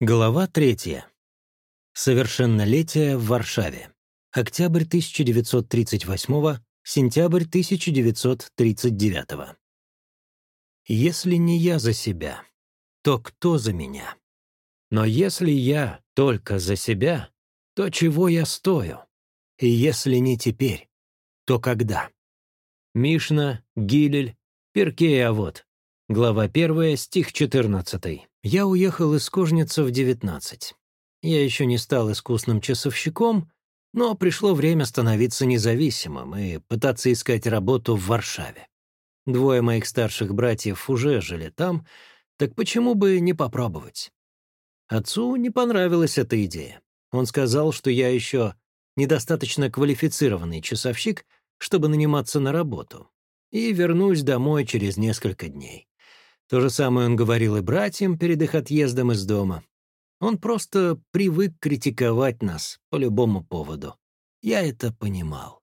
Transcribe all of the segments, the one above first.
Глава третья. Совершеннолетие в Варшаве. Октябрь 1938 сентябрь 1939 Если не я за себя, то кто за меня? Но если я только за себя, то чего я стою? И если не теперь, то когда? Мишна, Гилель, Перкея вот. Глава 1, стих 14. Я уехал из Кожницы в 19. Я еще не стал искусным часовщиком, но пришло время становиться независимым и пытаться искать работу в Варшаве. Двое моих старших братьев уже жили там, так почему бы не попробовать? Отцу не понравилась эта идея. Он сказал, что я еще недостаточно квалифицированный часовщик, чтобы наниматься на работу, и вернусь домой через несколько дней. То же самое он говорил и братьям перед их отъездом из дома. Он просто привык критиковать нас по любому поводу. Я это понимал.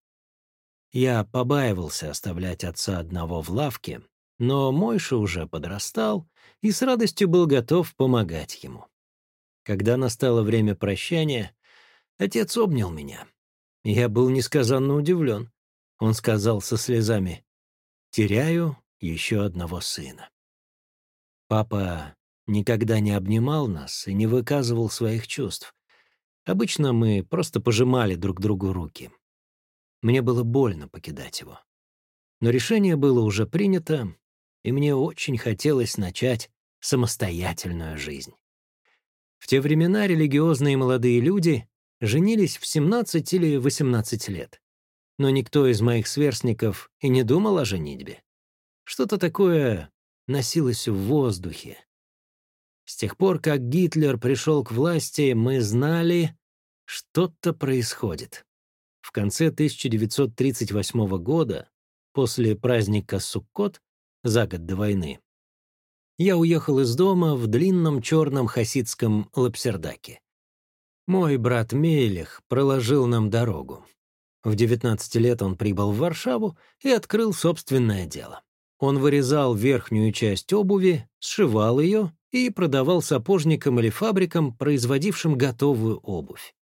Я побаивался оставлять отца одного в лавке, но Мойша уже подрастал и с радостью был готов помогать ему. Когда настало время прощания, отец обнял меня. Я был несказанно удивлен. Он сказал со слезами, «Теряю еще одного сына». Папа никогда не обнимал нас и не выказывал своих чувств. Обычно мы просто пожимали друг другу руки. Мне было больно покидать его. Но решение было уже принято, и мне очень хотелось начать самостоятельную жизнь. В те времена религиозные молодые люди женились в 17 или 18 лет. Но никто из моих сверстников и не думал о женитьбе. Что-то такое носилось в воздухе. С тех пор, как Гитлер пришел к власти, мы знали, что-то происходит. В конце 1938 года, после праздника Суккот, за год до войны, я уехал из дома в длинном черном хасидском лапсердаке. Мой брат Мелех проложил нам дорогу. В 19 лет он прибыл в Варшаву и открыл собственное дело. Он вырезал верхнюю часть обуви, сшивал ее и продавал сапожникам или фабрикам, производившим готовую обувь.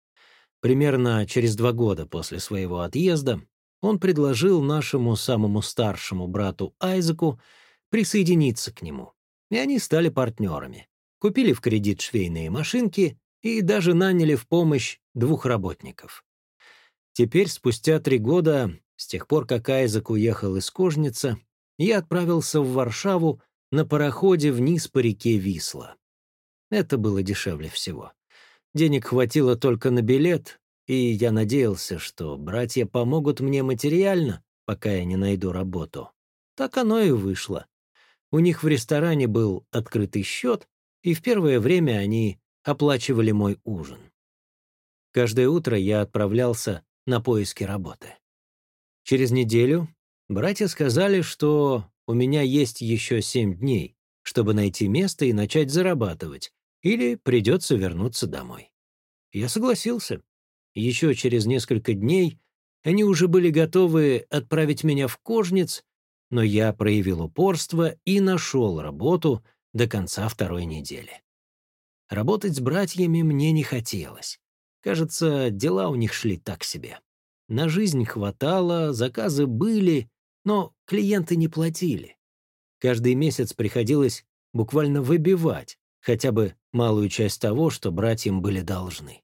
Примерно через два года после своего отъезда он предложил нашему самому старшему брату Айзеку присоединиться к нему, и они стали партнерами. Купили в кредит швейные машинки и даже наняли в помощь двух работников. Теперь, спустя три года, с тех пор, как Айзек уехал из Кожницы, я отправился в Варшаву на пароходе вниз по реке Висла. Это было дешевле всего. Денег хватило только на билет, и я надеялся, что братья помогут мне материально, пока я не найду работу. Так оно и вышло. У них в ресторане был открытый счет, и в первое время они оплачивали мой ужин. Каждое утро я отправлялся на поиски работы. Через неделю Братья сказали, что у меня есть еще семь дней, чтобы найти место и начать зарабатывать, или придется вернуться домой. Я согласился. Еще через несколько дней они уже были готовы отправить меня в кожниц, но я проявил упорство и нашел работу до конца второй недели. Работать с братьями мне не хотелось. Кажется, дела у них шли так себе. На жизнь хватало, заказы были, но клиенты не платили. Каждый месяц приходилось буквально выбивать хотя бы малую часть того, что братьям были должны.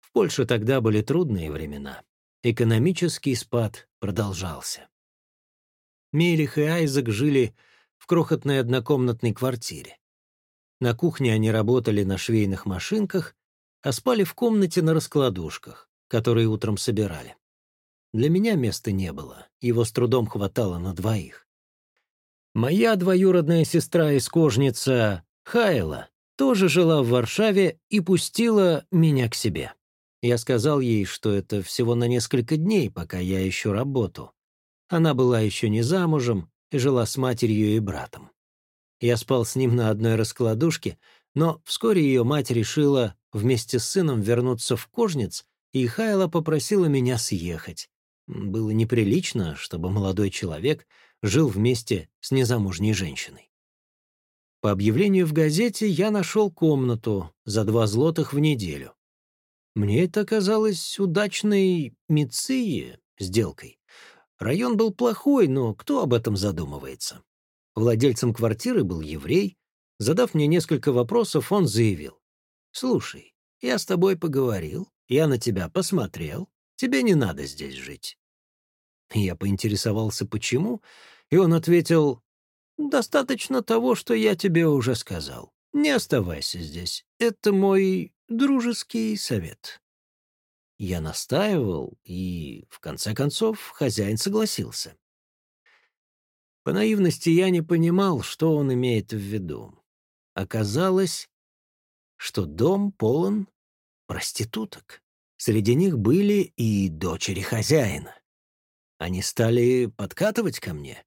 В Польше тогда были трудные времена. Экономический спад продолжался. Мелих и Айзек жили в крохотной однокомнатной квартире. На кухне они работали на швейных машинках, а спали в комнате на раскладушках, которые утром собирали. Для меня места не было, его с трудом хватало на двоих. Моя двоюродная сестра из кожница, Хайла, тоже жила в Варшаве и пустила меня к себе. Я сказал ей, что это всего на несколько дней, пока я ищу работу. Она была еще не замужем и жила с матерью и братом. Я спал с ним на одной раскладушке, но вскоре ее мать решила вместе с сыном вернуться в Кожниц, и Хайла попросила меня съехать. Было неприлично, чтобы молодой человек жил вместе с незамужней женщиной. По объявлению в газете я нашел комнату за два злотых в неделю. Мне это казалось удачной миции сделкой. Район был плохой, но кто об этом задумывается? Владельцем квартиры был еврей. Задав мне несколько вопросов, он заявил. «Слушай, я с тобой поговорил, я на тебя посмотрел, тебе не надо здесь жить». Я поинтересовался, почему, и он ответил, «Достаточно того, что я тебе уже сказал. Не оставайся здесь. Это мой дружеский совет». Я настаивал, и, в конце концов, хозяин согласился. По наивности я не понимал, что он имеет в виду. Оказалось, что дом полон проституток. Среди них были и дочери хозяина. Они стали подкатывать ко мне.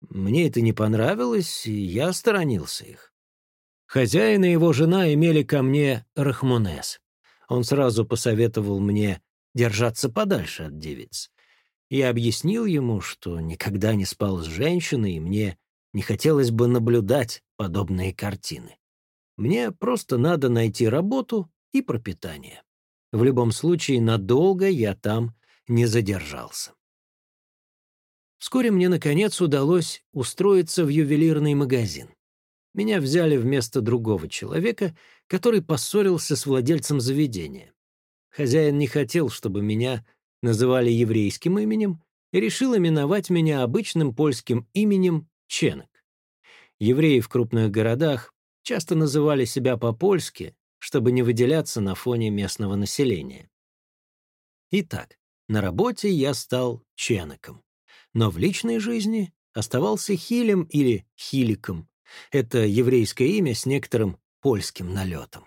Мне это не понравилось, и я сторонился их. Хозяин и его жена имели ко мне рахмунес. Он сразу посоветовал мне держаться подальше от девиц. Я объяснил ему, что никогда не спал с женщиной, и мне не хотелось бы наблюдать подобные картины. Мне просто надо найти работу и пропитание. В любом случае, надолго я там не задержался. Вскоре мне, наконец, удалось устроиться в ювелирный магазин. Меня взяли вместо другого человека, который поссорился с владельцем заведения. Хозяин не хотел, чтобы меня называли еврейским именем и решил именовать меня обычным польским именем Ченок. Евреи в крупных городах часто называли себя по-польски, чтобы не выделяться на фоне местного населения. Итак, на работе я стал Ченоком, но в личной жизни оставался Хилем или Хиликом, это еврейское имя с некоторым польским налетом.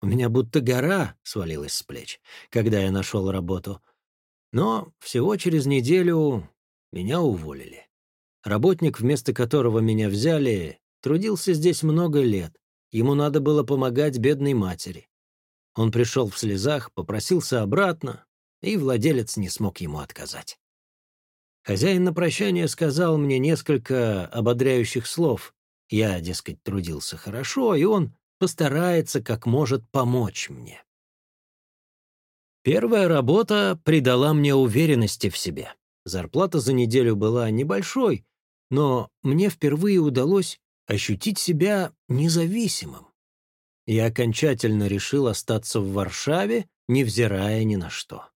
У меня будто гора свалилась с плеч, когда я нашел работу. Но всего через неделю меня уволили. Работник, вместо которого меня взяли, трудился здесь много лет. Ему надо было помогать бедной матери. Он пришел в слезах, попросился обратно, и владелец не смог ему отказать. Хозяин на прощание сказал мне несколько ободряющих слов, я, дескать, трудился хорошо, и он постарается как может помочь мне. Первая работа придала мне уверенности в себе. Зарплата за неделю была небольшой, но мне впервые удалось ощутить себя независимым. Я окончательно решил остаться в Варшаве, невзирая ни на что.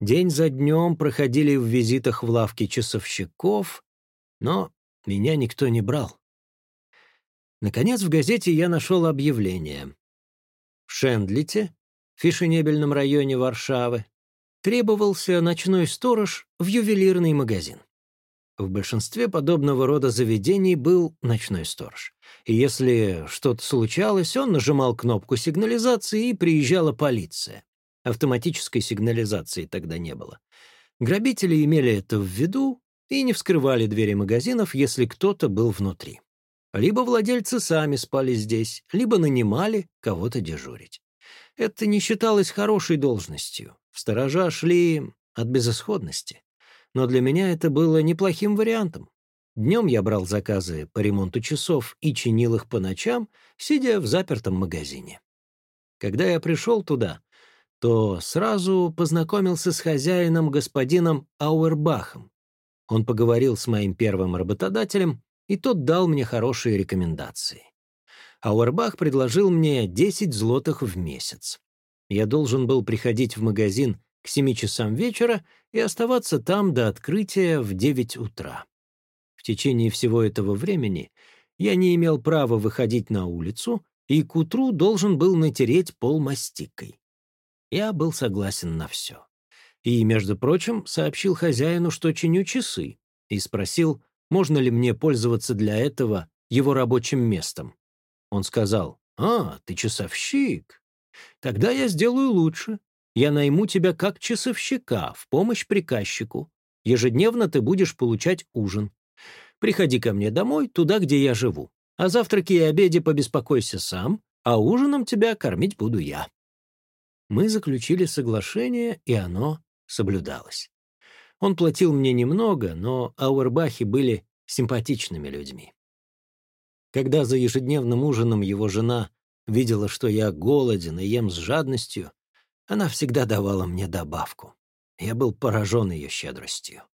День за днем проходили в визитах в лавки часовщиков, но меня никто не брал. Наконец, в газете я нашел объявление. В Шендлите, фешенебельном районе Варшавы, требовался ночной сторож в ювелирный магазин. В большинстве подобного рода заведений был ночной сторож. И если что-то случалось, он нажимал кнопку сигнализации, и приезжала полиция. Автоматической сигнализации тогда не было. Грабители имели это в виду и не вскрывали двери магазинов, если кто-то был внутри. Либо владельцы сами спали здесь, либо нанимали кого-то дежурить. Это не считалось хорошей должностью. В сторожа шли от безысходности. Но для меня это было неплохим вариантом. Днем я брал заказы по ремонту часов и чинил их по ночам, сидя в запертом магазине. Когда я пришел туда, то сразу познакомился с хозяином господином Ауэрбахом. Он поговорил с моим первым работодателем, и тот дал мне хорошие рекомендации. Ауэрбах предложил мне 10 злотых в месяц. Я должен был приходить в магазин к 7 часам вечера и оставаться там до открытия в 9 утра. В течение всего этого времени я не имел права выходить на улицу и к утру должен был натереть пол мастикой. Я был согласен на все. И, между прочим, сообщил хозяину, что чиню часы, и спросил, можно ли мне пользоваться для этого его рабочим местом. Он сказал, «А, ты часовщик. Тогда я сделаю лучше. Я найму тебя как часовщика в помощь приказчику. Ежедневно ты будешь получать ужин. Приходи ко мне домой, туда, где я живу. О завтраке и обеде побеспокойся сам, а ужином тебя кормить буду я». Мы заключили соглашение, и оно соблюдалось. Он платил мне немного, но Ауэрбахи были симпатичными людьми. Когда за ежедневным ужином его жена видела, что я голоден и ем с жадностью, она всегда давала мне добавку. Я был поражен ее щедростью.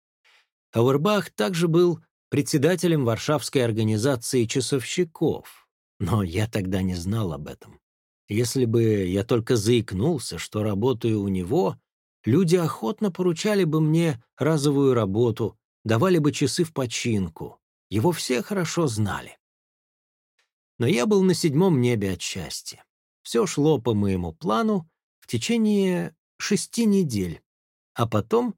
Ауэрбах также был председателем Варшавской организации часовщиков, но я тогда не знал об этом. Если бы я только заикнулся, что работаю у него, люди охотно поручали бы мне разовую работу, давали бы часы в починку. Его все хорошо знали. Но я был на седьмом небе от счастья. Все шло по моему плану в течение шести недель. А потом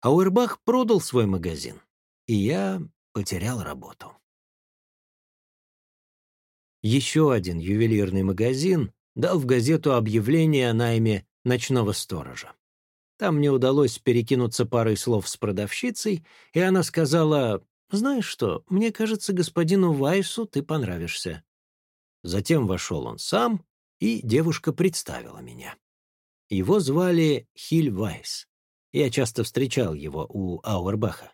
Ауэрбах продал свой магазин, и я потерял работу. Еще один ювелирный магазин дал в газету объявление о найме ночного сторожа. Там мне удалось перекинуться парой слов с продавщицей, и она сказала, «Знаешь что, мне кажется, господину Вайсу ты понравишься». Затем вошел он сам, и девушка представила меня. Его звали Хиль Вайс. Я часто встречал его у Ауэрбаха.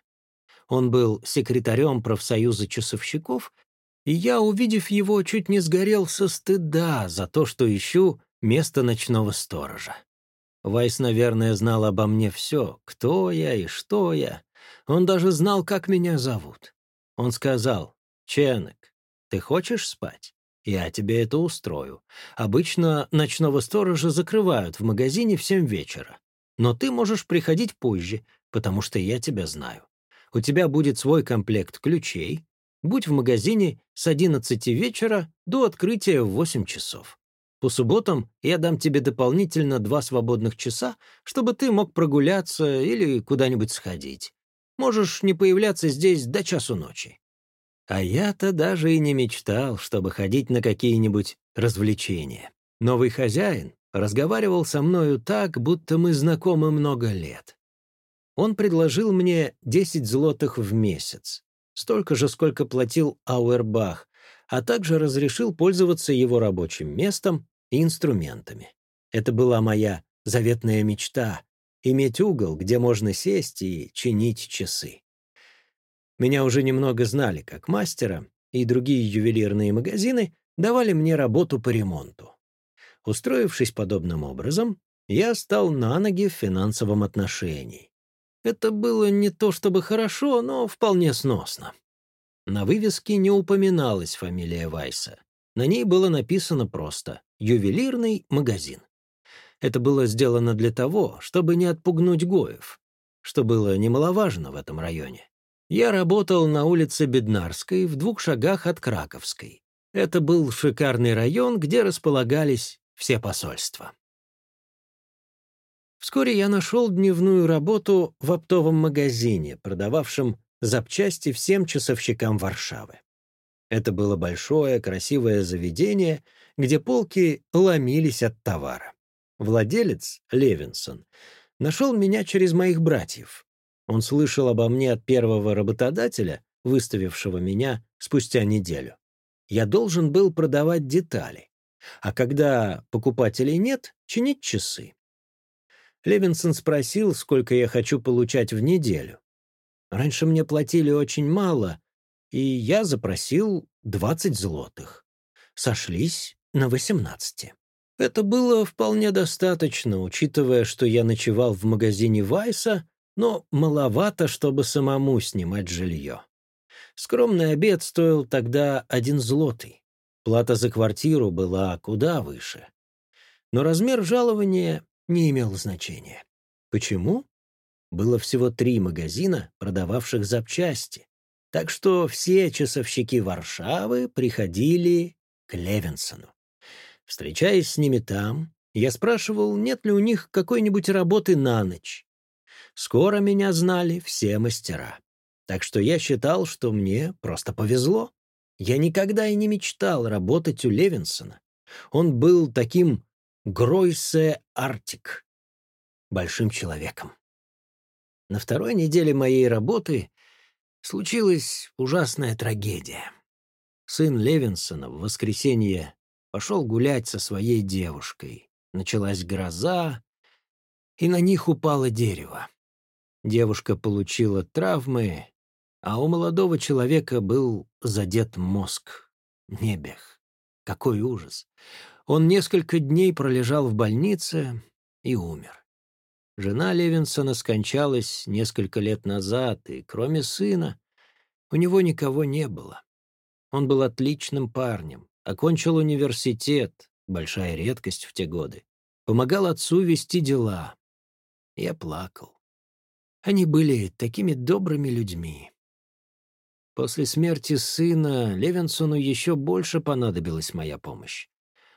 Он был секретарем профсоюза часовщиков, и я, увидев его, чуть не сгорел со стыда за то, что ищу место ночного сторожа. Вайс, наверное, знал обо мне все, кто я и что я. Он даже знал, как меня зовут. Он сказал, «Ченек, ты хочешь спать? Я тебе это устрою. Обычно ночного сторожа закрывают в магазине в семь вечера. Но ты можешь приходить позже, потому что я тебя знаю. У тебя будет свой комплект ключей. Будь в магазине с 11 вечера до открытия в 8 часов. По субботам я дам тебе дополнительно два свободных часа, чтобы ты мог прогуляться или куда-нибудь сходить. Можешь не появляться здесь до часу ночи. А я-то даже и не мечтал, чтобы ходить на какие-нибудь развлечения. Новый хозяин разговаривал со мною так, будто мы знакомы много лет. Он предложил мне 10 злотых в месяц, столько же, сколько платил Ауэрбах, а также разрешил пользоваться его рабочим местом и инструментами. Это была моя заветная мечта — иметь угол, где можно сесть и чинить часы. Меня уже немного знали как мастера, и другие ювелирные магазины давали мне работу по ремонту. Устроившись подобным образом, я стал на ноги в финансовом отношении. Это было не то чтобы хорошо, но вполне сносно. На вывеске не упоминалась фамилия Вайса. На ней было написано просто «Ювелирный магазин». Это было сделано для того, чтобы не отпугнуть Гоев, что было немаловажно в этом районе. Я работал на улице Беднарской в двух шагах от Краковской. Это был шикарный район, где располагались все посольства. Вскоре я нашел дневную работу в оптовом магазине, продававшем запчасти всем часовщикам Варшавы. Это было большое, красивое заведение, где полки ломились от товара. Владелец, Левинсон, нашел меня через моих братьев. Он слышал обо мне от первого работодателя, выставившего меня спустя неделю. Я должен был продавать детали а когда покупателей нет, чинить часы. Левинсон спросил, сколько я хочу получать в неделю. Раньше мне платили очень мало, и я запросил 20 злотых. Сошлись на 18. Это было вполне достаточно, учитывая, что я ночевал в магазине Вайса, но маловато, чтобы самому снимать жилье. Скромный обед стоил тогда один злотый. Плата за квартиру была куда выше. Но размер жалования не имел значения. Почему? Было всего три магазина, продававших запчасти. Так что все часовщики Варшавы приходили к Левинсону. Встречаясь с ними там, я спрашивал, нет ли у них какой-нибудь работы на ночь. Скоро меня знали все мастера. Так что я считал, что мне просто повезло. Я никогда и не мечтал работать у Левинсона. Он был таким Гройсе Артик, большим человеком. На второй неделе моей работы случилась ужасная трагедия. Сын Левинсона в воскресенье пошел гулять со своей девушкой. Началась гроза, и на них упало дерево. Девушка получила травмы, а у молодого человека был задет мозг. Небех. Какой ужас. Он несколько дней пролежал в больнице и умер. Жена Левинсона скончалась несколько лет назад, и кроме сына у него никого не было. Он был отличным парнем, окончил университет, большая редкость в те годы, помогал отцу вести дела. Я плакал. Они были такими добрыми людьми. После смерти сына Левинсону еще больше понадобилась моя помощь.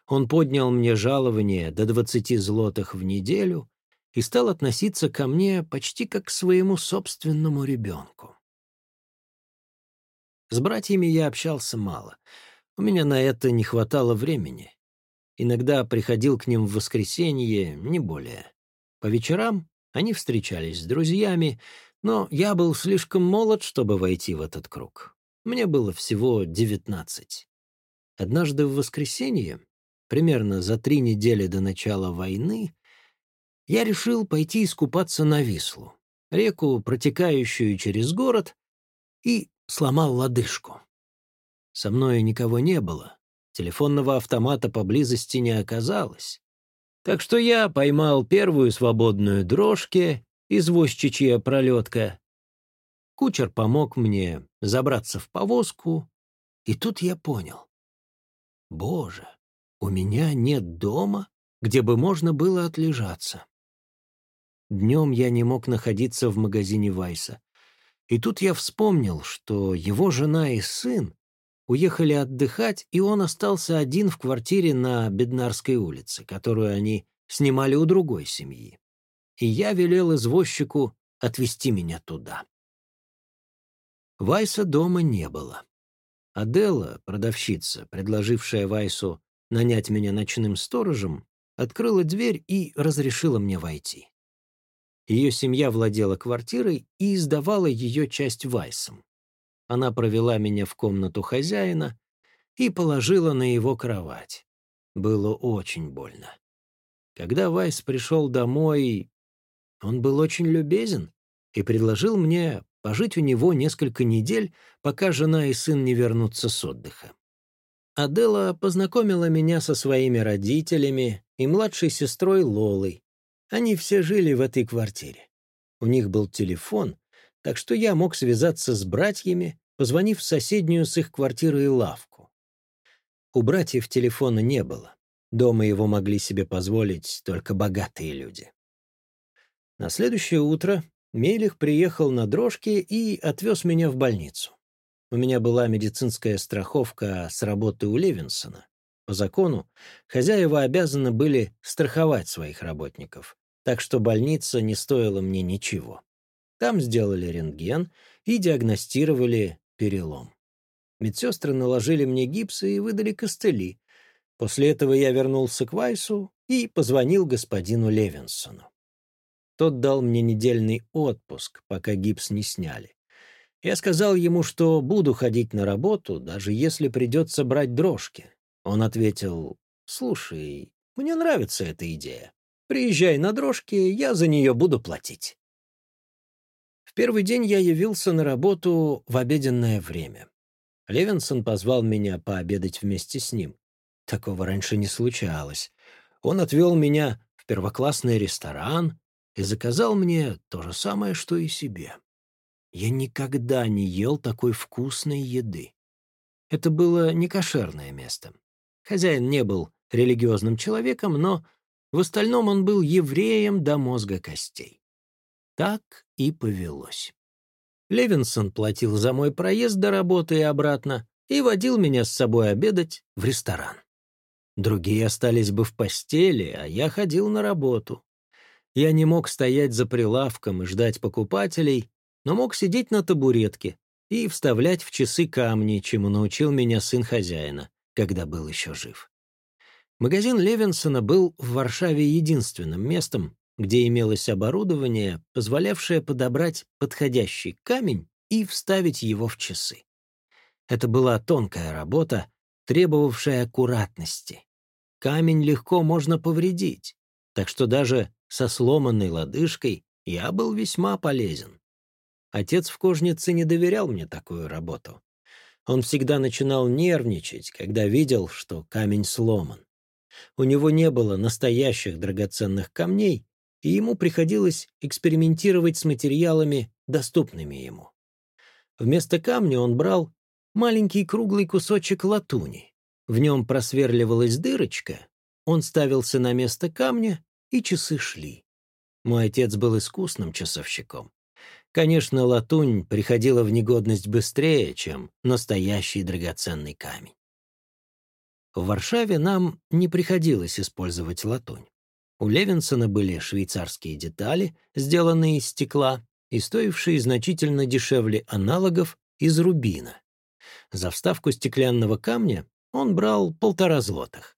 Он поднял мне жалование до двадцати злотых в неделю и стал относиться ко мне почти как к своему собственному ребенку. С братьями я общался мало. У меня на это не хватало времени. Иногда приходил к ним в воскресенье, не более. По вечерам они встречались с друзьями, но я был слишком молод, чтобы войти в этот круг. Мне было всего девятнадцать. Однажды в воскресенье, примерно за три недели до начала войны, я решил пойти искупаться на Вислу, реку, протекающую через город, и сломал лодыжку. Со мной никого не было, телефонного автомата поблизости не оказалось. Так что я поймал первую свободную дрожки извозчичья пролетка. Кучер помог мне забраться в повозку, и тут я понял. Боже, у меня нет дома, где бы можно было отлежаться. Днем я не мог находиться в магазине Вайса. И тут я вспомнил, что его жена и сын уехали отдыхать, и он остался один в квартире на Беднарской улице, которую они снимали у другой семьи и я велел извозчику отвезти меня туда. Вайса дома не было. Адела, продавщица, предложившая Вайсу нанять меня ночным сторожем, открыла дверь и разрешила мне войти. Ее семья владела квартирой и издавала ее часть Вайсом. Она провела меня в комнату хозяина и положила на его кровать. Было очень больно. Когда Вайс пришел домой, он был очень любезен и предложил мне пожить у него несколько недель, пока жена и сын не вернутся с отдыха. Адела познакомила меня со своими родителями и младшей сестрой Лолой. Они все жили в этой квартире. У них был телефон, так что я мог связаться с братьями, позвонив в соседнюю с их квартирой лавку. У братьев телефона не было. Дома его могли себе позволить только богатые люди. На следующее утро Мелих приехал на дрожке и отвез меня в больницу. У меня была медицинская страховка с работы у Левинсона. По закону хозяева обязаны были страховать своих работников, так что больница не стоила мне ничего. Там сделали рентген и диагностировали перелом. Медсестры наложили мне гипсы и выдали костыли. После этого я вернулся к Вайсу и позвонил господину Левинсону. Тот дал мне недельный отпуск, пока гипс не сняли. Я сказал ему, что буду ходить на работу, даже если придется брать дрожки. Он ответил, «Слушай, мне нравится эта идея. Приезжай на дрожки, я за нее буду платить». Первый день я явился на работу в обеденное время. Левинсон позвал меня пообедать вместе с ним. Такого раньше не случалось. Он отвел меня в первоклассный ресторан, и заказал мне то же самое, что и себе. Я никогда не ел такой вкусной еды. Это было не кошерное место. Хозяин не был религиозным человеком, но в остальном он был евреем до мозга костей. Так и повелось. Левинсон платил за мой проезд до работы и обратно и водил меня с собой обедать в ресторан. Другие остались бы в постели, а я ходил на работу. Я не мог стоять за прилавком и ждать покупателей, но мог сидеть на табуретке и вставлять в часы камни, чему научил меня сын хозяина, когда был еще жив. Магазин Левинсона был в Варшаве единственным местом, где имелось оборудование, позволявшее подобрать подходящий камень и вставить его в часы. Это была тонкая работа, требовавшая аккуратности. Камень легко можно повредить, так что даже со сломанной лодыжкой я был весьма полезен. Отец в кожнице не доверял мне такую работу. Он всегда начинал нервничать, когда видел, что камень сломан. У него не было настоящих драгоценных камней, и ему приходилось экспериментировать с материалами, доступными ему. Вместо камня он брал маленький круглый кусочек латуни. В нем просверливалась дырочка, он ставился на место камня, и часы шли. Мой отец был искусным часовщиком. Конечно, латунь приходила в негодность быстрее, чем настоящий драгоценный камень. В Варшаве нам не приходилось использовать латунь. У Левинсона были швейцарские детали, сделанные из стекла и стоившие значительно дешевле аналогов из рубина. За вставку стеклянного камня он брал полтора злотых.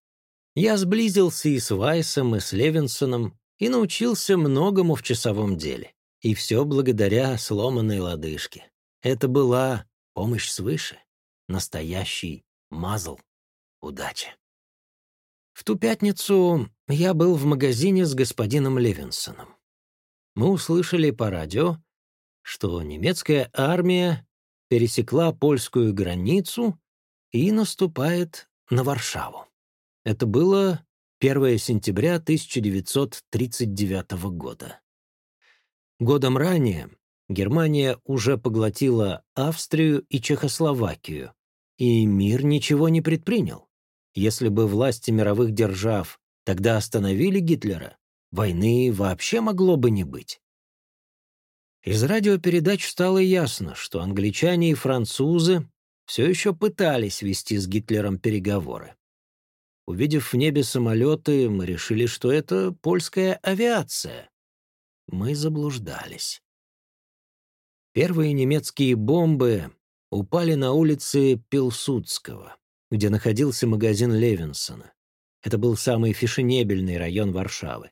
Я сблизился и с Вайсом, и с Левинсоном, и научился многому в часовом деле. И все благодаря сломанной лодыжке. Это была помощь свыше, настоящий мазл, удачи. В ту пятницу я был в магазине с господином Левинсоном. Мы услышали по радио, что немецкая армия пересекла польскую границу и наступает на Варшаву. Это было 1 сентября 1939 года. Годом ранее Германия уже поглотила Австрию и Чехословакию, и мир ничего не предпринял. Если бы власти мировых держав тогда остановили Гитлера, войны вообще могло бы не быть. Из радиопередач стало ясно, что англичане и французы все еще пытались вести с Гитлером переговоры. Увидев в небе самолеты, мы решили, что это польская авиация мы заблуждались. Первые немецкие бомбы упали на улице Пилсудского, где находился магазин Левинсона. Это был самый фешенебельный район Варшавы.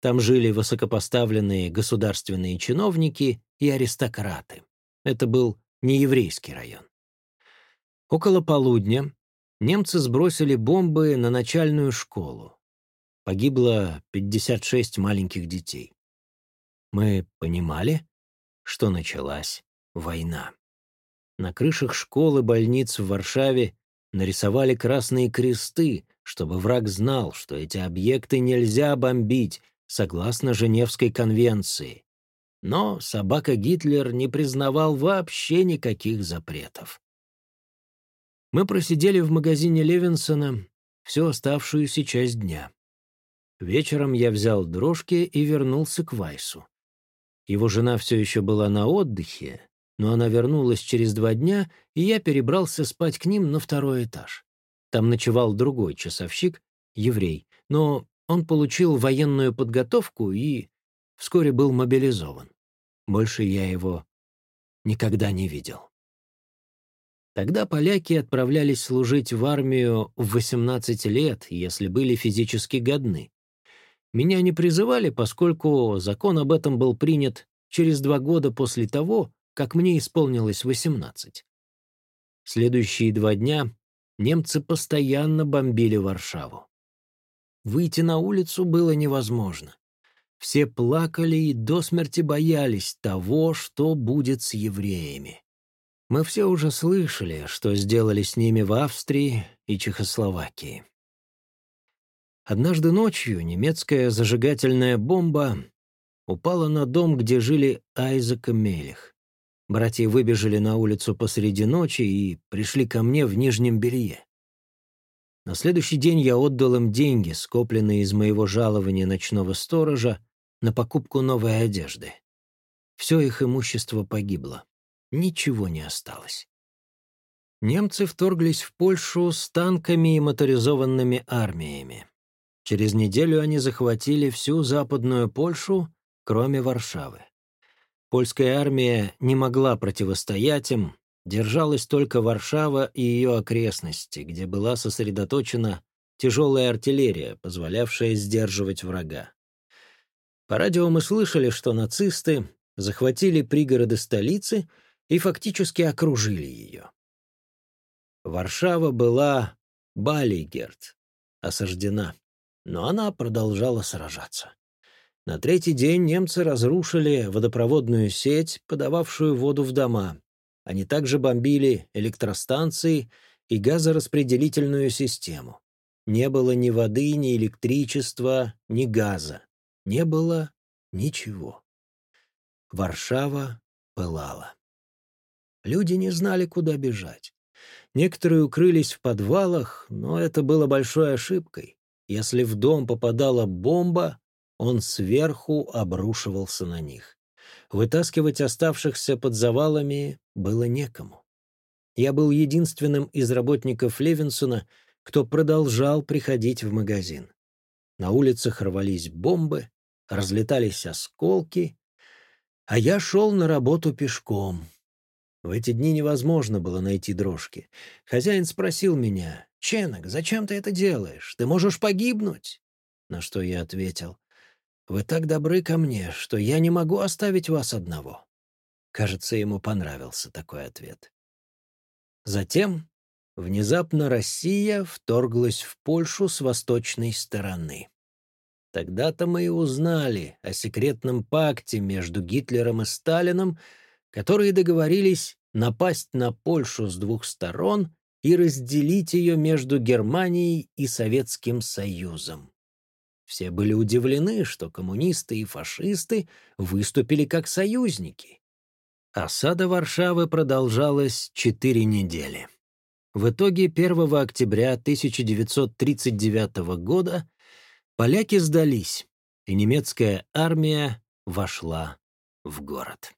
Там жили высокопоставленные государственные чиновники и аристократы. Это был нееврейский район. Около полудня немцы сбросили бомбы на начальную школу. Погибло 56 маленьких детей. Мы понимали, что началась война. На крышах школ и больниц в Варшаве нарисовали красные кресты, чтобы враг знал, что эти объекты нельзя бомбить, согласно Женевской конвенции. Но собака Гитлер не признавал вообще никаких запретов. Мы просидели в магазине Левинсона всю оставшуюся часть дня. Вечером я взял дрожки и вернулся к Вайсу. Его жена все еще была на отдыхе, но она вернулась через два дня, и я перебрался спать к ним на второй этаж. Там ночевал другой часовщик, еврей, но он получил военную подготовку и вскоре был мобилизован. Больше я его никогда не видел. Тогда поляки отправлялись служить в армию в 18 лет, если были физически годны. Меня не призывали, поскольку закон об этом был принят через два года после того, как мне исполнилось 18. Следующие два дня немцы постоянно бомбили Варшаву. Выйти на улицу было невозможно. Все плакали и до смерти боялись того, что будет с евреями. Мы все уже слышали, что сделали с ними в Австрии и Чехословакии. Однажды ночью немецкая зажигательная бомба упала на дом, где жили Айзек и Мелих. Братья выбежали на улицу посреди ночи и пришли ко мне в нижнем белье. На следующий день я отдал им деньги, скопленные из моего жалования ночного сторожа, на покупку новой одежды. Все их имущество погибло. Ничего не осталось. Немцы вторглись в Польшу с танками и моторизованными армиями. Через неделю они захватили всю Западную Польшу, кроме Варшавы. Польская армия не могла противостоять им, держалась только Варшава и ее окрестности, где была сосредоточена тяжелая артиллерия, позволявшая сдерживать врага. По радио мы слышали, что нацисты захватили пригороды столицы и фактически окружили ее. Варшава была Балигерт, осаждена но она продолжала сражаться. На третий день немцы разрушили водопроводную сеть, подававшую воду в дома. Они также бомбили электростанции и газораспределительную систему. Не было ни воды, ни электричества, ни газа. Не было ничего. Варшава пылала. Люди не знали, куда бежать. Некоторые укрылись в подвалах, но это было большой ошибкой. Если в дом попадала бомба, он сверху обрушивался на них. Вытаскивать оставшихся под завалами было некому. Я был единственным из работников Левинсона, кто продолжал приходить в магазин. На улицах рвались бомбы, разлетались осколки, а я шел на работу пешком. В эти дни невозможно было найти дрожки. Хозяин спросил меня, «Ченок, зачем ты это делаешь? Ты можешь погибнуть?» На что я ответил, «Вы так добры ко мне, что я не могу оставить вас одного». Кажется, ему понравился такой ответ. Затем внезапно Россия вторглась в Польшу с восточной стороны. Тогда-то мы и узнали о секретном пакте между Гитлером и Сталином, которые договорились напасть на Польшу с двух сторон и разделить ее между Германией и Советским Союзом. Все были удивлены, что коммунисты и фашисты выступили как союзники. Осада Варшавы продолжалась четыре недели. В итоге 1 октября 1939 года поляки сдались, и немецкая армия вошла в город.